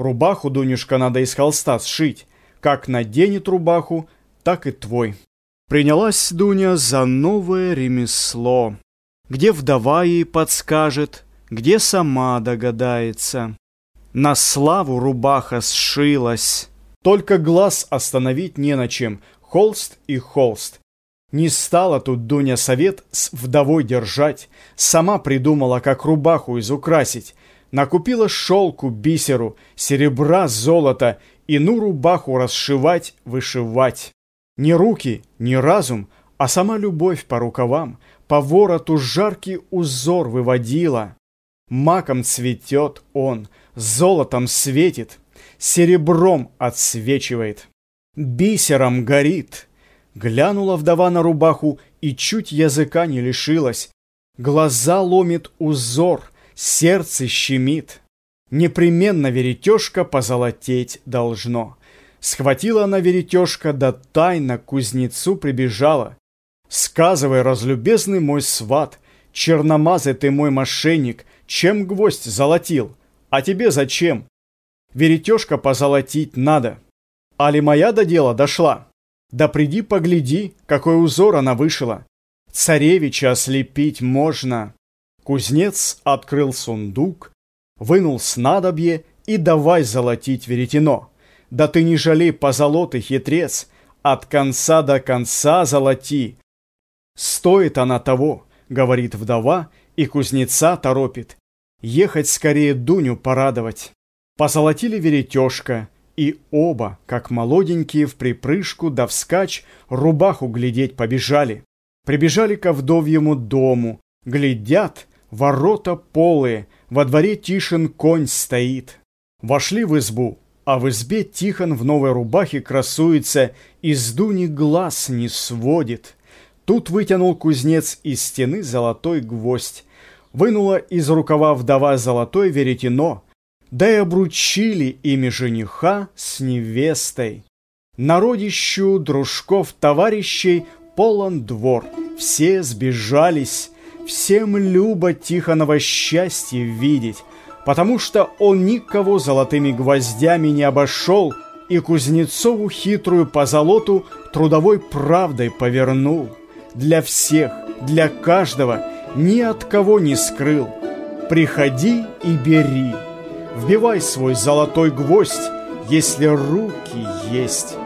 Рубаху, Дунюшка, надо из холста сшить. Как наденет рубаху, так и твой. Принялась Дуня за новое ремесло. Где вдова ей подскажет, где сама догадается. На славу рубаха сшилась. Только глаз остановить не на чем. Холст и холст. Не стала тут Дуня совет с вдовой держать. Сама придумала, как рубаху изукрасить. Накупила шелку, бисеру, серебра, золота и ну рубаху расшивать, вышивать. Ни руки, ни разум, а сама любовь по рукавам, по вороту жаркий узор выводила. Маком цветет он, золотом светит, серебром отсвечивает, бисером горит. Глянула вдова на рубаху и чуть языка не лишилась. Глаза ломит узор, сердце щемит. Непременно веретежка позолотеть должно. Схватила она веретежка, да тайно к кузнецу прибежала. Сказывай, разлюбезный мой сват, черномазый ты мой мошенник, чем гвоздь золотил? А тебе зачем? Веретежка позолотить надо. Али моя до дела дошла? Да приди погляди, какой узор она вышила. Царевича ослепить можно. Кузнец открыл сундук, вынул снадобье и давай золотить веретено. Да ты не жалей позолоты, хитрец, от конца до конца золоти. Стоит она того, говорит вдова, и кузнеца торопит. Ехать скорее Дуню порадовать. Позолотили веретежка, и оба, как молоденькие, в припрыжку да вскачь, рубаху глядеть побежали. Прибежали ко вдовьему дому, глядят, ворота полые, во дворе Тишин конь стоит. Вошли в избу, а в избе Тихон в новой рубахе красуется, из Дуни глаз не сводит. Тут вытянул кузнец из стены золотой гвоздь, вынула из рукава вдова золотое веретено, да и обручили ими жениха с невестой. Народищу дружков товарищей полон двор, все сбежались, всем любо Тихонова счастье видеть, потому что он никого золотыми гвоздями не обошел и Кузнецову хитрую позолоту трудовой правдой повернул. Для всех, для каждого, ни от кого не скрыл. Приходи и бери, вбивай свой золотой гвоздь, если руки есть.